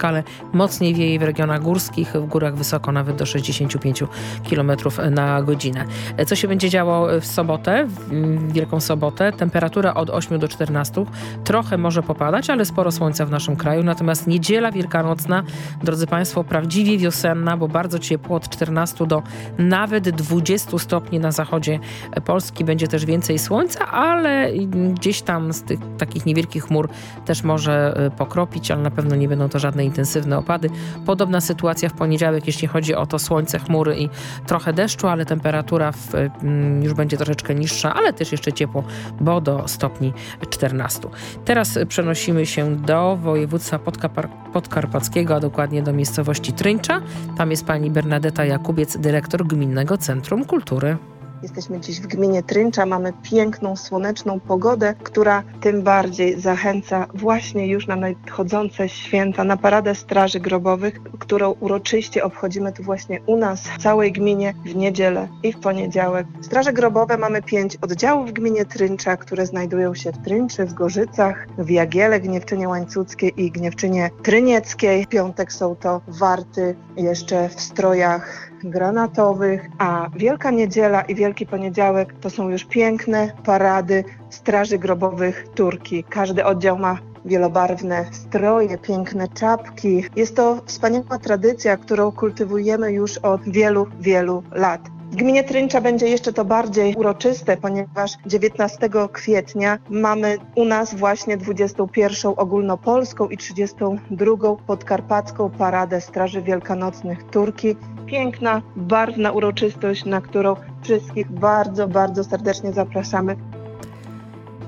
hektopaskale, mocniej wieje w regionach górskich, w górach wysoko nawet do 65 km na godzinę. Co się będzie działo w sobotę, w Wielką Sobotę? Temperatura od 8 do 14, trochę może popadać, ale sporo słońca w naszym kraju, natomiast niedziela wielkanocna, drodzy Państwo, prawdziwie wiosenna, bo bardzo ciepło, od 14 do nawet 20 stopni na zachodzie Polski, będzie też więcej słońca, ale gdzieś tam z tych takich niewielkich chmur też może pokropić, ale na pewno nie będą to żadne intensywne opady. Podobna sytuacja w poniedziałek, jeśli chodzi o to słońce, chmury i trochę deszczu, ale temperatura w, mm, już będzie troszeczkę niższa, ale też jeszcze ciepło, bo do stopni 14. Teraz przenosimy się do województwa Podkapar- podkarpackiego, a dokładnie do miejscowości Tryńcza. Tam jest pani Bernadeta Jakubiec, dyrektor Gminnego Centrum Kultury. Jesteśmy dziś w gminie Tryncza, mamy piękną, słoneczną pogodę, która tym bardziej zachęca właśnie już na nadchodzące święta, na Paradę Straży Grobowych, którą uroczyście obchodzimy tu właśnie u nas, w całej gminie, w niedzielę i w poniedziałek. Straże Grobowe mamy pięć oddziałów w gminie Tryncza, które znajdują się w Trynczy, w Gorzycach, w Jagiele, Gniewczynie Łańcuckiej i Gniewczynie Trynieckiej. W piątek są to warty jeszcze w strojach granatowych, a Wielka Niedziela i Wielki Poniedziałek to są już piękne parady Straży Grobowych Turki. Każdy oddział ma wielobarwne stroje, piękne czapki. Jest to wspaniała tradycja, którą kultywujemy już od wielu, wielu lat. W gminie Tryncza będzie jeszcze to bardziej uroczyste, ponieważ 19 kwietnia mamy u nas właśnie 21 ogólnopolską i 32 podkarpacką Paradę Straży Wielkanocnych Turki. Piękna, barwna uroczystość, na którą wszystkich bardzo, bardzo serdecznie zapraszamy.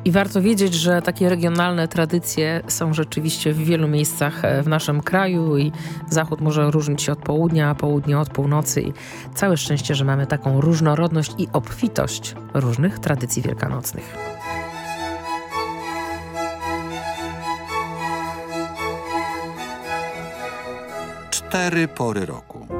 I warto wiedzieć, że takie regionalne tradycje są rzeczywiście w wielu miejscach e, w naszym kraju i zachód może różnić się od południa, a południe od północy i całe szczęście, że mamy taką różnorodność i obfitość różnych tradycji wielkanocnych. Cztery pory roku.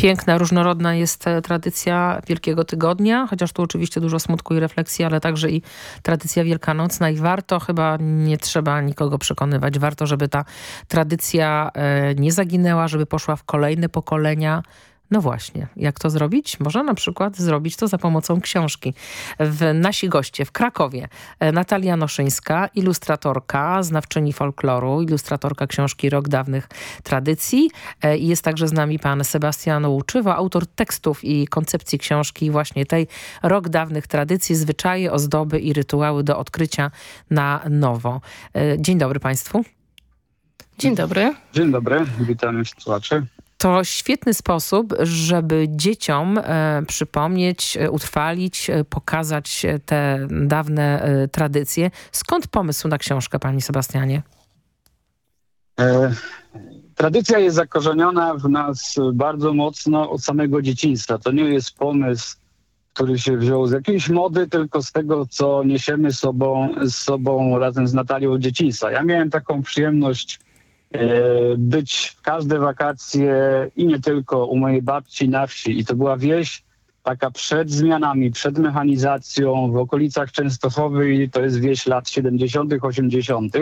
Piękna, różnorodna jest e, tradycja Wielkiego Tygodnia, chociaż tu oczywiście dużo smutku i refleksji, ale także i tradycja wielkanocna i warto, chyba nie trzeba nikogo przekonywać, warto, żeby ta tradycja e, nie zaginęła, żeby poszła w kolejne pokolenia. No właśnie, jak to zrobić? Można na przykład zrobić to za pomocą książki. W, nasi goście w Krakowie e, Natalia Noszyńska, ilustratorka, znawczyni folkloru, ilustratorka książki Rok Dawnych Tradycji. E, i Jest także z nami pan Sebastian Łuczywa, autor tekstów i koncepcji książki właśnie tej Rok Dawnych Tradycji, zwyczaje, ozdoby i rytuały do odkrycia na nowo. E, Dzień dobry państwu. Dzień dobry. Dzień dobry, witamy słuchaczy. To świetny sposób, żeby dzieciom e, przypomnieć, e, utrwalić, e, pokazać te dawne tradycje. Skąd pomysł na książkę, pani Sebastianie? E, tradycja jest zakorzeniona w nas bardzo mocno od samego dzieciństwa. To nie jest pomysł, który się wziął z jakiejś mody, tylko z tego, co niesiemy sobą, z sobą razem z Natalią od dzieciństwa. Ja miałem taką przyjemność być w każde wakacje i nie tylko u mojej babci na wsi. I to była wieś taka przed zmianami, przed mechanizacją w okolicach Częstochowy. To jest wieś lat 70., 80.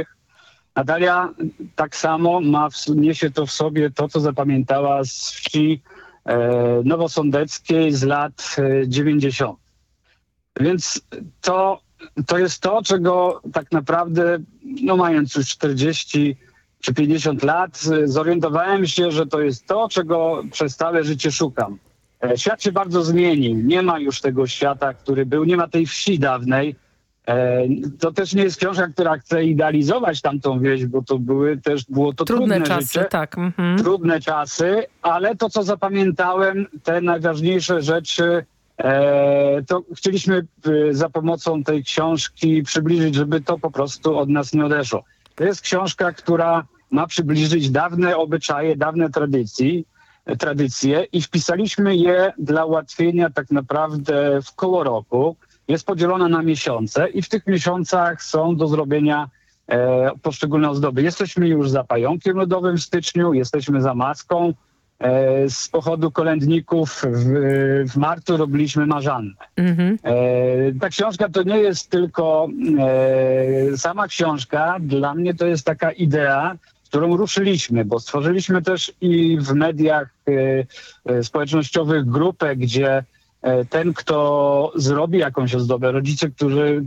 Natalia tak samo ma, niesie to w sobie to, co zapamiętała z wsi e, nowosądeckiej z lat e, 90. Więc to, to jest to, czego tak naprawdę, no mając już 40 czy 50 lat, e, zorientowałem się, że to jest to, czego przez całe życie szukam. E, Świat się bardzo zmienił. Nie ma już tego świata, który był, nie ma tej wsi dawnej. E, To też nie jest książka, która chce idealizować tamtą wieś, bo to były też, było to trudne, Trudne czasy, życie tak. Mhm. trudne czasy, ale to, co zapamiętałem, te najważniejsze rzeczy, e, to chcieliśmy e, za pomocą tej książki przybliżyć, żeby to po prostu od nas nie odeszło. To jest książka, która ma przybliżyć dawne obyczaje, dawne tradycji, tradycje i wpisaliśmy je dla ułatwienia tak naprawdę w koło roku. Jest podzielona na miesiące i w tych miesiącach są do zrobienia e, poszczególne ozdoby. Jesteśmy już za pająkiem lodowym w styczniu, jesteśmy za maską z pochodu kolędników w, w marcu robiliśmy marzannę. Mhm. E, ta książka to nie jest tylko e, sama książka, dla mnie to jest taka idea, którą ruszyliśmy, bo stworzyliśmy też i w mediach e, e, społecznościowych grupę, gdzie e, ten, kto zrobi jakąś ozdobę, rodzice, którzy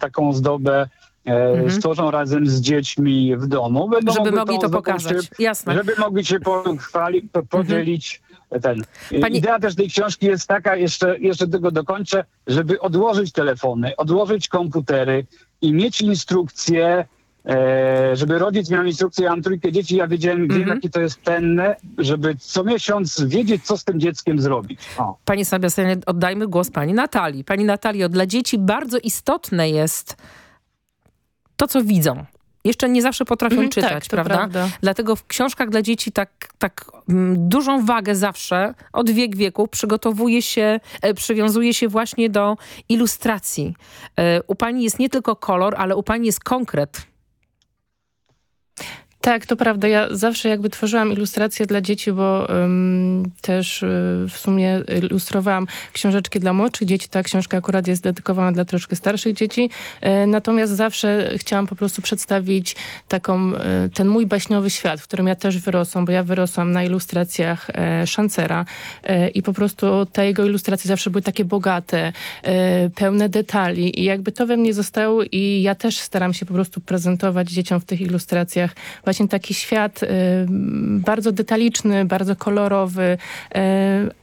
taką ozdobę e, Mhm. stworzą razem z dziećmi w domu, będą Żeby mogli to pokazać. Jasne. Żeby mogli się pochwalić, po, podzielić ten. Pani- Idea też tej książki jest taka, jeszcze, jeszcze tego dokończę, żeby odłożyć telefony, odłożyć komputery i mieć instrukcje, e, żeby rodzic miał instrukcję, ja mam trójkę dzieci, ja wiedziałem, wiem, jakie to jest cenne, żeby co miesiąc wiedzieć, co z tym dzieckiem zrobić. O. Pani Sebastianie, oddajmy głos pani Natalii. Pani Natalio, dla dzieci bardzo istotne jest to, co widzą. Jeszcze nie zawsze potrafią Mhm, czytać, tak, prawda? prawda. Dlatego w książkach dla dzieci tak, tak mm, dużą wagę zawsze od wiek wieku przygotowuje się, e, przywiązuje się właśnie do ilustracji. E, u pani jest nie tylko kolor, ale u pani jest konkret. Tak, to prawda. Ja zawsze jakby tworzyłam ilustracje dla dzieci, bo też y, w sumie ilustrowałam książeczki dla młodszych dzieci. Ta książka akurat jest dedykowana dla troszkę starszych dzieci. E, natomiast zawsze chciałam po prostu przedstawić taką, y, ten mój baśniowy świat, w którym ja też wyrosłam, bo ja wyrosłam na ilustracjach e, Szancera e, i po prostu te jego ilustracje zawsze były takie bogate, e, pełne detali i jakby to we mnie zostało i ja też staram się po prostu prezentować dzieciom w tych ilustracjach właśnie taki świat y, bardzo detaliczny, bardzo kolorowy, y,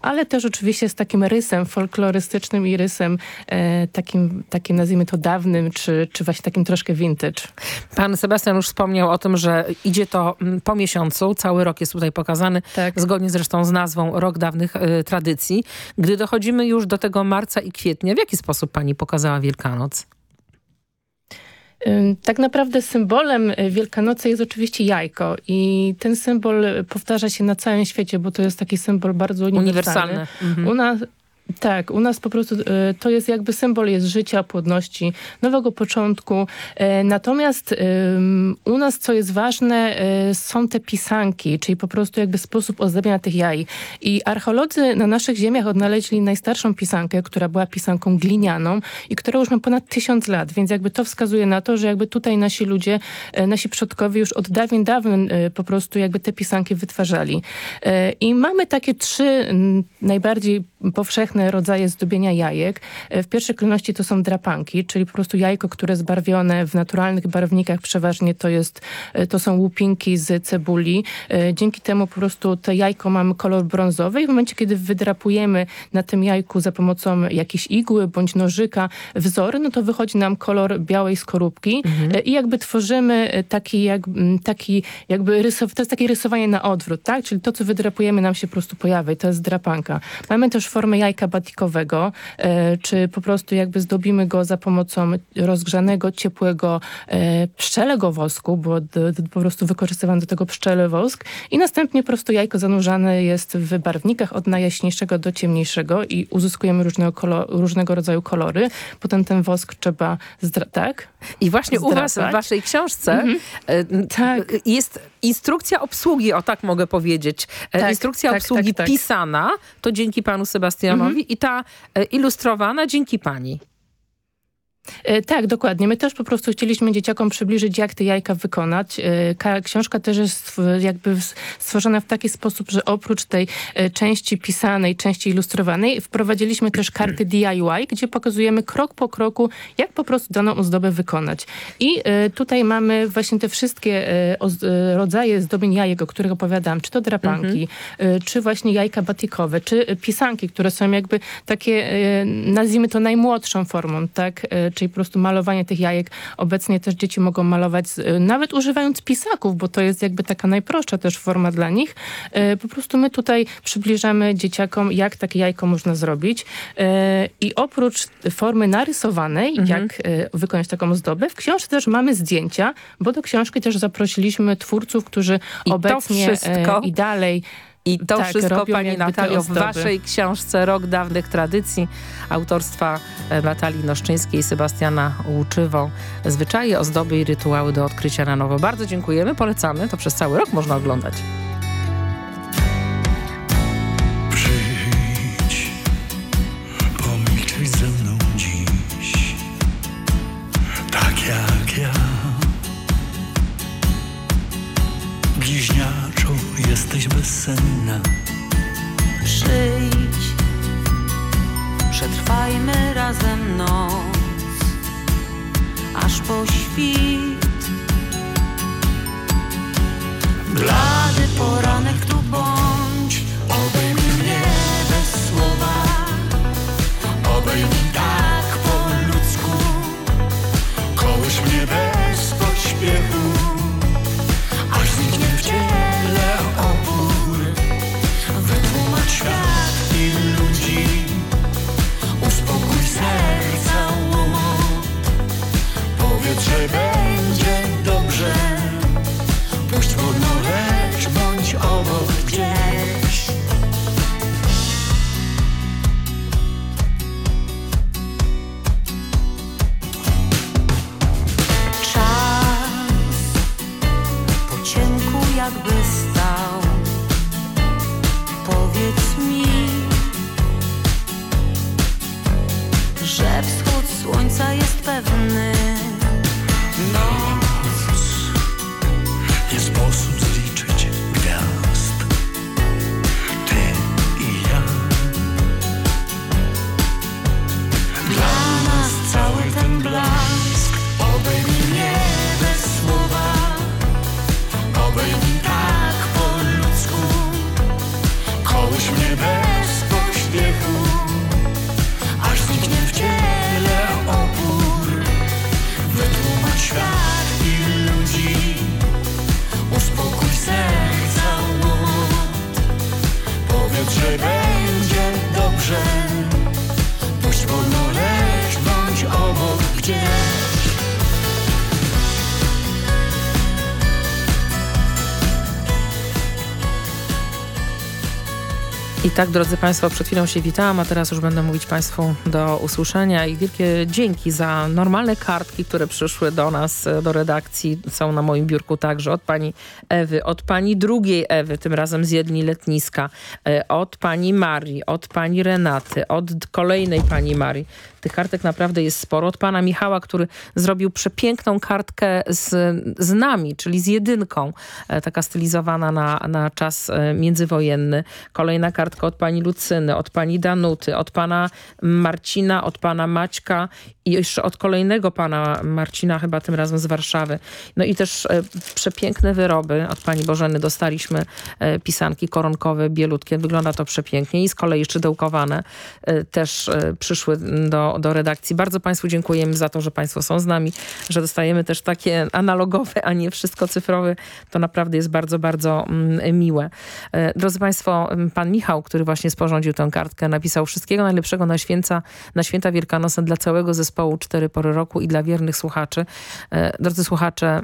ale też oczywiście z takim rysem folklorystycznym i rysem y, takim, takim nazwijmy to dawnym, czy, czy właśnie takim troszkę vintage. Pan Sebastian już wspomniał o tym, że idzie to mm, po miesiącu. Cały rok jest tutaj pokazany, zgodnie zresztą z nazwą Rok Dawnych y, Tradycji. Gdy dochodzimy już do tego marca i kwietnia, w jaki sposób pani pokazała Wielkanoc? Tak naprawdę symbolem y, Wielkanocy jest oczywiście jajko i ten symbol powtarza się na całym świecie, bo to jest taki symbol bardzo uniwersalny. Uniwersalny. Mhm. U nas, tak, u nas po prostu y, to jest jakby symbol jest życia, płodności, nowego początku. E, Natomiast u nas, co jest ważne, y, są te pisanki, czyli po prostu jakby sposób ozdabiania tych jaj. I archeolodzy na naszych ziemiach odnaleźli najstarszą pisankę, która była pisanką glinianą i która już ma ponad tysiąc lat, więc jakby to wskazuje na to, że jakby tutaj nasi ludzie, e, nasi przodkowie już od dawien dawien e, po prostu jakby te pisanki wytwarzali. E, I mamy takie trzy najbardziej powszechne rodzaje zdobienia jajek. E, W pierwszej kolejności to są drapanki, czyli po prostu jajko, które zbarwione w naturalnych barwnikach przeważnie to jest, e, to są łupinki z cebuli. E, Dzięki temu po prostu to jajko mamy kolor brązowy i w momencie, kiedy wydrapujemy na tym jajku za pomocą jakiejś igły bądź nożyka wzory, no to wychodzi nam kolor białej skorupki E, i jakby tworzymy taki, jak, taki jakby rysow, to jest takie rysowanie na odwrót, tak? Czyli to, co wydrapujemy nam się po prostu pojawia i to jest drapanka. Mamy też formę jajka batikowego, e, czy po prostu jakby zdobimy go za pomocą rozgrzanego, ciepłego e, pszczelego wosku, bo po prostu wykorzystywany do tego pszczele wosk i następnie po prostu jajko zanurzane jest w barwnikach od najjaśniejszego do ciemniejszego i uzyskujemy różnego, kolor, różnego rodzaju kolory. Potem ten wosk trzeba, tak? I właśnie u was, w Zdrapać. waszej książce Mhm. e, e, jest instrukcja obsługi, o tak mogę powiedzieć. Tak, instrukcja tak, obsługi tak, tak. pisana, to dzięki panu Sebastianowi I ta ilustrowana dzięki pani. E, Tak, dokładnie. My też po prostu chcieliśmy dzieciakom przybliżyć, jak te jajka wykonać. E, ka- Książka też jest jakby stworzona w taki sposób, że oprócz tej e, części pisanej, części ilustrowanej, wprowadziliśmy też karty [CLEARS THROAT] DIY, gdzie pokazujemy krok po kroku, jak po prostu daną ozdobę wykonać. I tutaj mamy właśnie te wszystkie rodzaje zdobień jajek, o których opowiadałam, czy to drapanki, e, czy właśnie jajka batikowe, czy pisanki, które są jakby takie, nazwijmy to najmłodszą formą, tak? Czyli po prostu malowanie tych jajek. Obecnie też dzieci mogą malować e, nawet używając pisaków, bo to jest jakby taka najprostsza też forma dla nich. E, Po prostu my tutaj przybliżamy dzieciakom, jak takie jajko można zrobić. E, I oprócz formy narysowanej, jak e, wykonać taką ozdobę, w książce też mamy zdjęcia, bo do książki też zaprosiliśmy twórców, którzy I obecnie wszystko- i dalej I to tak, wszystko, pani Natalio, w waszej książce Rok Dawnych Tradycji autorstwa e, Natalii Noszczyńskiej i Sebastiana Łuczywo. Zwyczaje, ozdoby i rytuały do odkrycia na nowo. Bardzo dziękujemy, polecamy. To przez cały rok można oglądać. jesteś bezsenna. Przyjdź Przetrwajmy razem noc Aż po świt. Blady poranek tu bądź. Powiedz, I tak, drodzy Państwo, przed chwilą się witałam, a teraz już będę mówić Państwu do usłyszenia i wielkie dzięki za normalne kartki, które przyszły do nas, e, do redakcji. Są na moim biurku także od pani Ewy, od pani drugiej Ewy, tym razem z Jedni Letniska, e, od pani Marii, od pani Renaty, od kolejnej pani Marii. Tych kartek naprawdę jest sporo. Od pana Michała, który zrobił przepiękną kartkę z, z nami, czyli z jedynką, e, taka stylizowana na, na czas międzywojenny. Kolejna kartka od pani Lucyny, od pani Danuty, od pana Marcina, od pana Maćka i jeszcze od kolejnego pana Marcina, chyba tym razem z Warszawy. No i też e, przepiękne wyroby od pani Bożeny. Dostaliśmy e, pisanki koronkowe, bielutkie. Wygląda to przepięknie i z kolei szydełkowane e, też e, przyszły do, do redakcji. Bardzo państwu dziękujemy za to, że państwo są z nami, że dostajemy też takie analogowe, a nie wszystko cyfrowe. To naprawdę jest bardzo, bardzo mm, miłe. E, Drodzy państwo, pan Michał, który właśnie sporządził tę kartkę, napisał wszystkiego najlepszego na święta, na święta wielkanocne dla całego zespołu Cztery Pory Roku i dla wiernych słuchaczy. E, Drodzy słuchacze,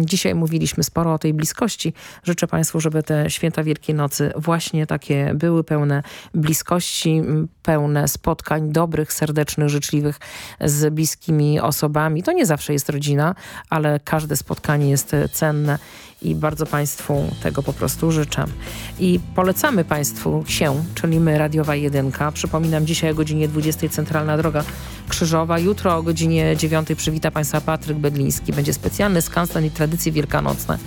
Dzisiaj mówiliśmy sporo o tej bliskości. Życzę Państwu, żeby te święta Wielkiej Nocy właśnie takie były, pełne bliskości, pełne spotkań dobrych, serdecznych, życzliwych z bliskimi osobami. To nie zawsze jest rodzina, ale każde spotkanie jest cenne i bardzo Państwu tego po prostu życzę. I polecamy Państwu się, czyli my, Radiowa Jedynka. Przypominam, dzisiaj o godzinie 20 Centralna Droga Krzyżowa. Jutro o godzinie 9 przywita Państwa Patryk Bedliński. Będzie specjalny skansen i tradycje wielkanocne.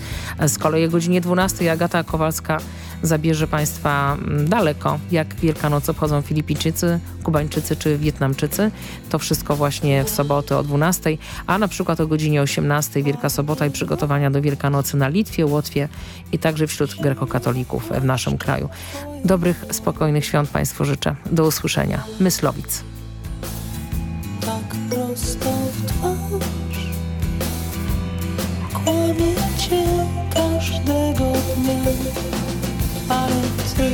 Z kolei o godzinie 12 Agata Kowalska zabierze Państwa mm, daleko, jak Wielkanoc obchodzą Filipijczycy, Kubańczycy czy Wietnamczycy. To wszystko właśnie w sobotę o 12, a na przykład o godzinie 18 Wielka Sobota i przygotowania do Wielkanocy na Litwie, Łotwie i także wśród grekokatolików w naszym kraju. Dobrych, spokojnych świąt Państwu życzę. Do usłyszenia. Myslowic. tak prosto w twarz Kłamie cię każdego dnia Ale ty,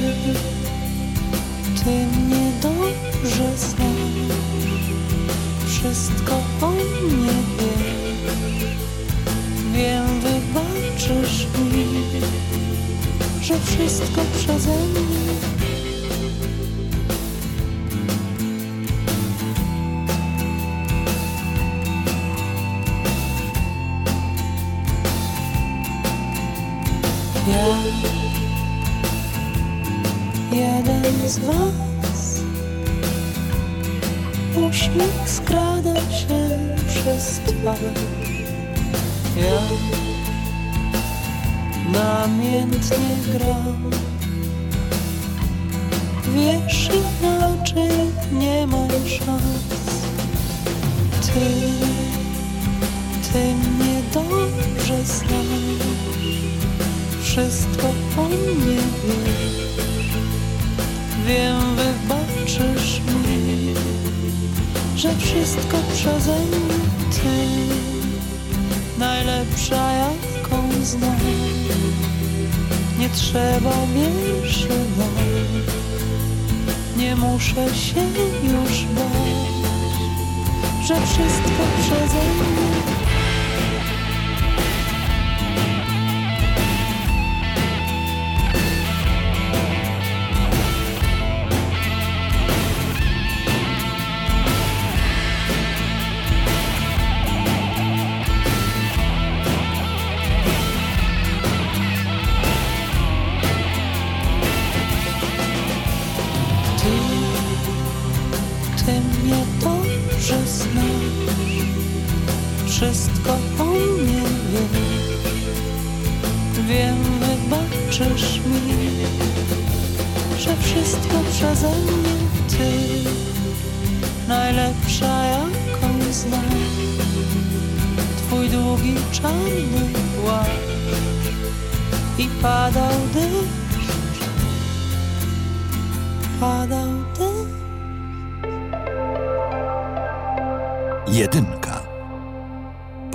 ty mnie dobrze znasz Wszystko o mnie? Wiesz Wiem, wybaczysz mi Że wszystko przeze mnie. Ja, jeden z was, uśmiech skrada się przez twarz. Ja namiętnie gram, wiesz inaczej nie mam szans. Ty, ty mnie dobrze znasz, wszystko o mnie wiesz. Wiem, wybaczysz mi, że wszystko przeze mnie ty, najlepsza jaką znam. Nie trzeba bać, nie muszę się już bać, że wszystko przeze mnie.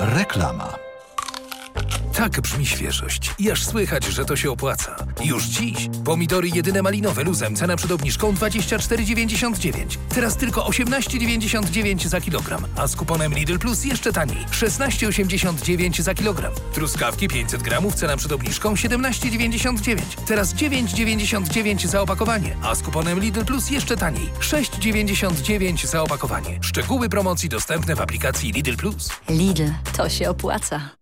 Reklama. Tak brzmi świeżość. I aż słychać, że to się opłaca. Już dziś. Pomidory jedyne malinowe luzem, cena przed obniżką 24,99. Teraz tylko 18,99 za kilogram, a z kuponem Lidl Plus jeszcze taniej. 16,89 za kilogram. Truskawki 500 gramów, cena przed obniżką 17,99. Teraz 9,99 za opakowanie, a z kuponem Lidl Plus jeszcze taniej. 6,99 za opakowanie. Szczegóły promocji dostępne w aplikacji Lidl Plus. Lidl, to się opłaca.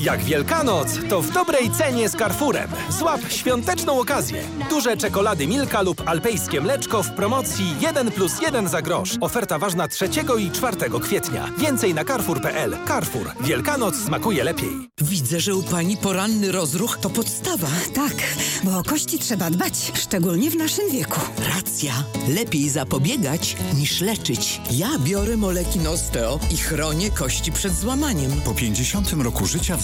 Jak Wielkanoc, to w dobrej cenie z Carrefourem. Złap świąteczną okazję. Duże czekolady Milka lub alpejskie mleczko w promocji 1 plus 1 za grosz. Oferta ważna 3 i 4 kwietnia. Więcej na carrefour.pl. Carrefour. Wielkanoc smakuje lepiej. Widzę, że u pani poranny rozruch to podstawa. Tak, bo o kości trzeba dbać, szczególnie w naszym wieku. Racja. Lepiej zapobiegać niż leczyć. Ja biorę moleki Nosteo i chronię kości przed złamaniem. Po 50 roku życia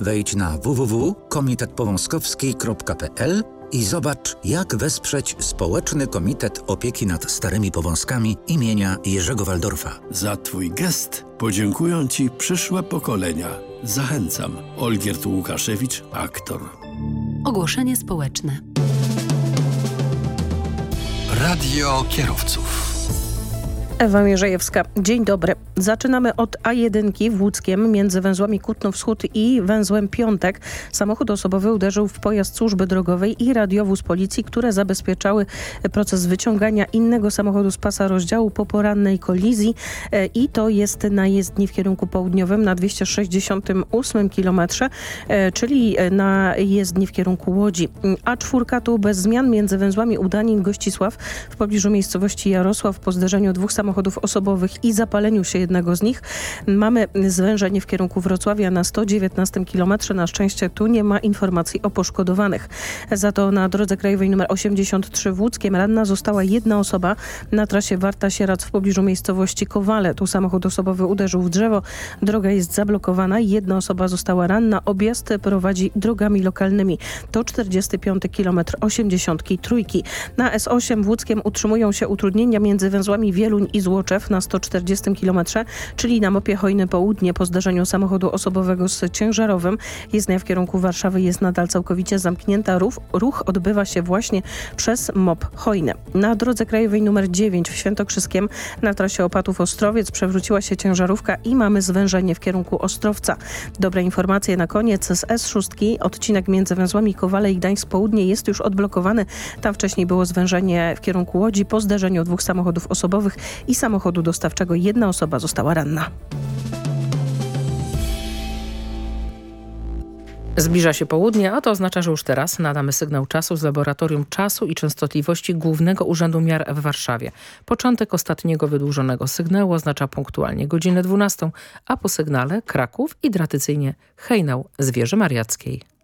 Wejdź na www.komitetpowązkowski.pl i zobacz, jak wesprzeć Społeczny Komitet Opieki nad Starymi Powązkami imienia Jerzego Waldorfa. Za Twój gest podziękują Ci przyszłe pokolenia. Zachęcam. Olgierd Łukaszewicz, aktor. Ogłoszenie społeczne. Radio kierowców. Ewa Mierzejewska. Dzień dobry. Zaczynamy od A1 w Łódzkiem między węzłami Kutno Wschód i węzłem Piątek. Samochód osobowy uderzył w pojazd służby drogowej i radiowóz policji, które zabezpieczały proces wyciągania innego samochodu z pasa rozdziału po porannej kolizji E, i to jest na jezdni w kierunku południowym na 268 km, e, czyli na jezdni w kierunku Łodzi. A4 tu bez zmian między węzłami Udanin Gościsław w pobliżu miejscowości Jarosław po zderzeniu dwóch samochodów osobowych i zapaleniu się jednego z nich. Mamy zwężenie w kierunku Wrocławia na 119 km. Na szczęście tu nie ma informacji o poszkodowanych. Za to na drodze krajowej nr 83 w Łódzkiem ranna została jedna osoba na trasie Warta-Sierac w pobliżu miejscowości Kowale. Tu samochód osobowy uderzył w drzewo. Droga jest zablokowana. Jedna osoba została ranna. Objazd prowadzi drogami lokalnymi. To 45 km 83. Na S8 w Łódzkiem utrzymują się utrudnienia między węzłami Wieluń i Złoczew na 140 km, czyli na Mopie Hojny Południe po zdarzeniu samochodu osobowego z ciężarowym. Jezdnia w kierunku Warszawy jest nadal całkowicie zamknięta. Ruch, ruch odbywa się właśnie przez Mop Hojny. Na drodze krajowej nr 9 w Świętokrzyskiem na trasie Opatów-Ostrowiec przewróciła się ciężarówka i mamy zwężenie w kierunku Ostrowca. Dobre informacje na koniec z S6. Odcinek między węzłami Kowale i Gdańsk Południe jest już odblokowany. Tam wcześniej było zwężenie w kierunku Łodzi po zdarzeniu dwóch samochodów osobowych i samochodu dostawczego. Jedna osoba została ranna. Zbliża się południe, a to oznacza, że już teraz nadamy sygnał czasu z Laboratorium Czasu i Częstotliwości Głównego Urzędu Miar w Warszawie. Początek ostatniego wydłużonego sygnału oznacza punktualnie godzinę 12, a po sygnale Kraków i tradycyjnie hejnał z Wieży Mariackiej.